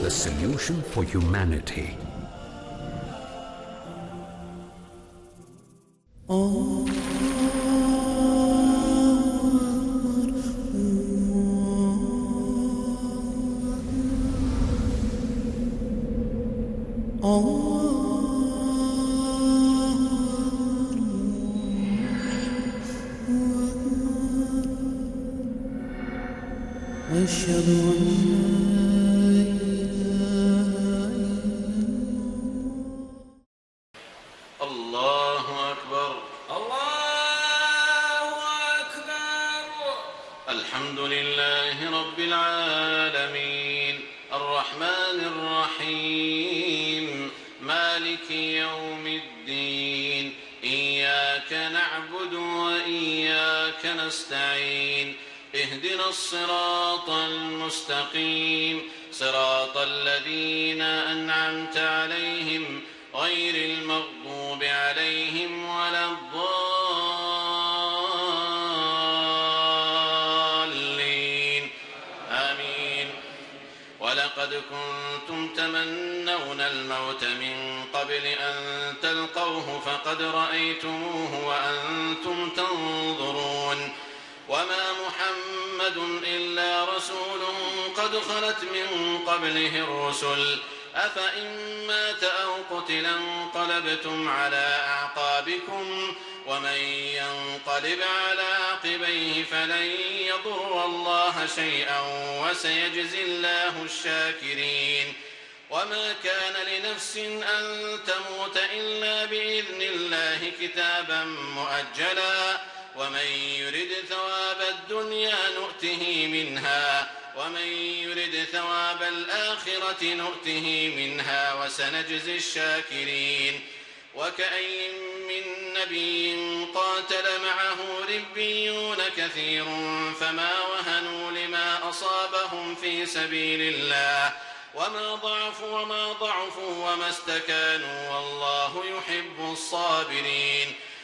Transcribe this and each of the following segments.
the solution for humanity. Oh. نستعين اهدنا الصراط المستقيم. صراط الذين أنعمت عليهم غير المغضوب عليهم ولا الضالين. آمين. ولقد كنتم تمنون الموت من قبل أن تلقوه فقد رأيتموه وأنتم تنظرون. وما محمد إلا رسول قد خلت من قبله الرسل أفإن مات أو قتلا انقلبتم على أعقابكم ومن ينقلب على عقبيه فلن يضر الله شيئا وسيجزي الله الشاكرين وما كان لنفس أن تموت إلا بإذن الله كتابا مؤجلا ومن يرد ثواب الدنيا نؤته منها ومن يرد ثواب الآخرة نؤته منها وسنجزي الشاكرين وكأي من نبي قاتل معه ربيون كثير فما وهنوا لما أصابهم في سبيل الله وما ضعفوا وما ضعفوا وما استكانوا والله يحب الصابرين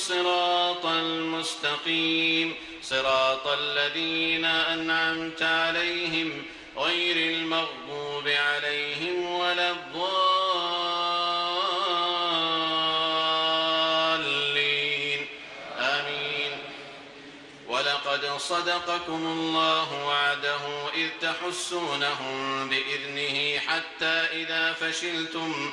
الصراط المستقيم. صراط الذين أنعمت عليهم غير المغضوب عليهم ولا الضالين. آمين. ولقد صدقكم الله وعده إذ تحسونهم بإذنه حتى إذا فشلتم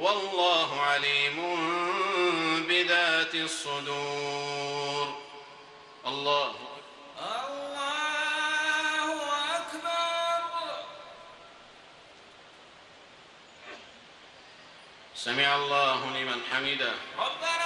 والله عليم بذات الصدور. الله أكبر. سمع الله لمن حمده. ربنا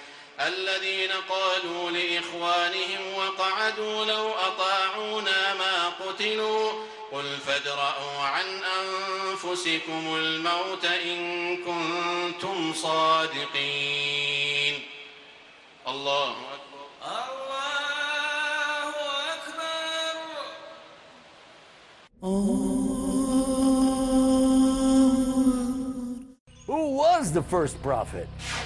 الذين قالوا لإخوانهم وقعدوا لو أطاعونا ما قتلوا قل فادرءوا عن أنفسكم الموت إن كنتم صادقين. الله أكبر. الله أكبر. Who was the first prophet?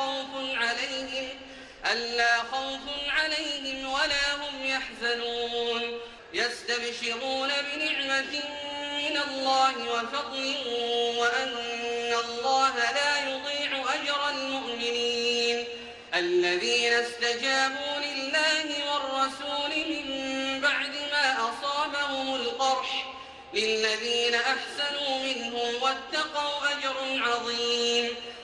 خوف عليهم ألا خوف عليهم ولا هم يحزنون. يستبشرون بنعمة من الله وفضل وأن الله لا يضيع أجر المؤمنين. الذين استجابوا لله والرسول من بعد ما أصابهم القرح للذين أحسنوا منهم واتقوا أجر عظيم.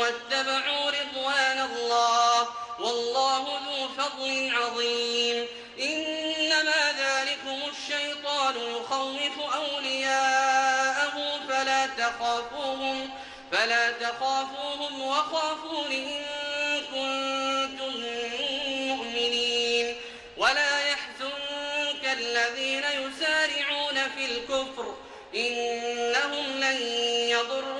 واتبعوا رضوان الله والله ذو فضل عظيم. إنما ذلكم الشيطان يخوف أولياءه فلا تخافوهم فلا تخافوهم وخافون إن كنتم مؤمنين. ولا يحزنك الذين يسارعون في الكفر إنهم لن يضروا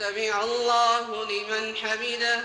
سمع الله لمن حمده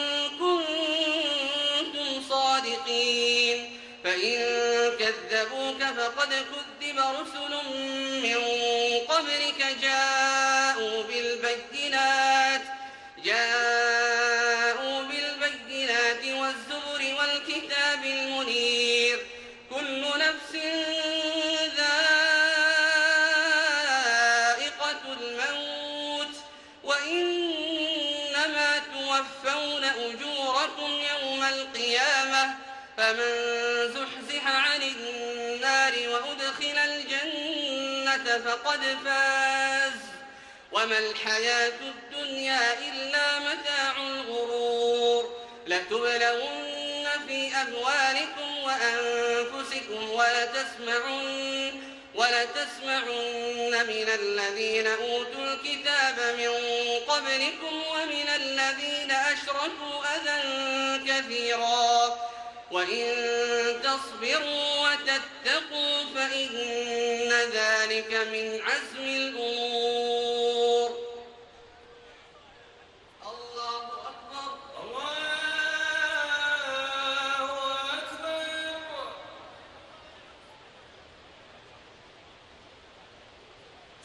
صادقين فإن كذبوك فقد كذب رسل من قبلك جاءوا بالبينات فمن زحزح عن النار وأدخل الجنة فقد فاز. وما الحياة الدنيا إلا متاع الغرور. لتبلون في أموالكم وأنفسكم ولتسمعن ولتسمعن من الذين أوتوا الكتاب من قبلكم ومن الذين أشركوا أذى كثيرا. وإن تصبروا وتتقوا فإن ذلك من عزم الأمور. الله أكبر. الله أكبر.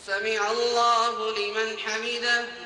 سمع الله لمن حمده.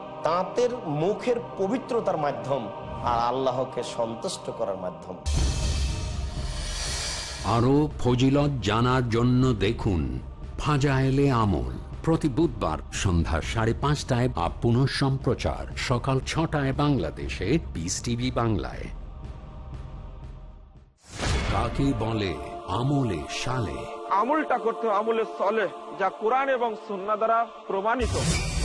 তাঁতের মুখের পবিত্রতার মাধ্যম আর আল্লাহকে সন্তুষ্ট করার মাধ্যম। আরও ফজিলত জানার জন্য দেখুন ফাজাইলে আমল প্রতি বুধবার সন্ধ্যা সাড়ে পাঁচটায় বা পুনঃ সম্প্রচার সকাল ছটায় বাংলাদেশে পিস টিভি বাংলায়। কাকে বলে আমলে সালে? আমলটা করতে আমলে সলে যা কোরআন এবং সুন্না দ্বারা প্রমাণিত।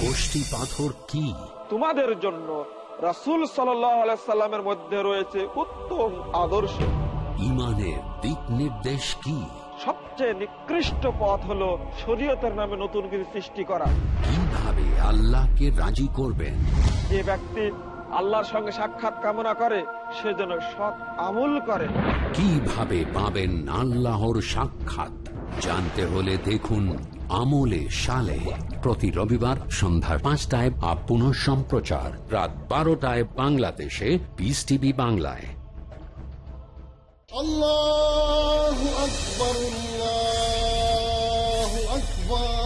গোষ্ঠী পাথর কি? তোমাদের জন্য রাসুল সাল্লামের মধ্যে রয়েছে উত্তম আদর্শ। ইমানের দিক নির্দেশ কি? সবচেয়ে নিকৃষ্ট পথ হলো শরীয়তের নামে নতুন কিছু সৃষ্টি করা। কীভাবে আল্লাহকে রাজি করবেন? যে ব্যক্তি আল্লাহর সঙ্গে সাক্ষাৎ কামনা করে সে যেন সৎ আমল করে। কীভাবে পাবেন আল্লাহর সাক্ষাৎ? জানতে হলে দেখুন আমলে সালে প্রতি রবিবার সন্ধ্যা পাঁচটায় আপ পুনঃ সম্প্রচার। রাত বারোটায় বাংলাদেশে পিস টিভি বাংলায়। আল্লাহ আকবর আল্লাহ আকবর।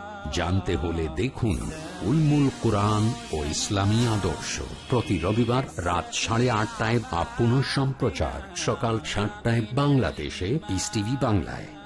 জানতে হলে দেখুন উলমুল কোরআন ও ইসলামী আদর্শ। প্রতি রবিবার রাত সাড়ে আটটায় বা পুনঃ সম্প্রচার সকাল সাতটায় বাংলাদেশে পিস টিভি বাংলায়।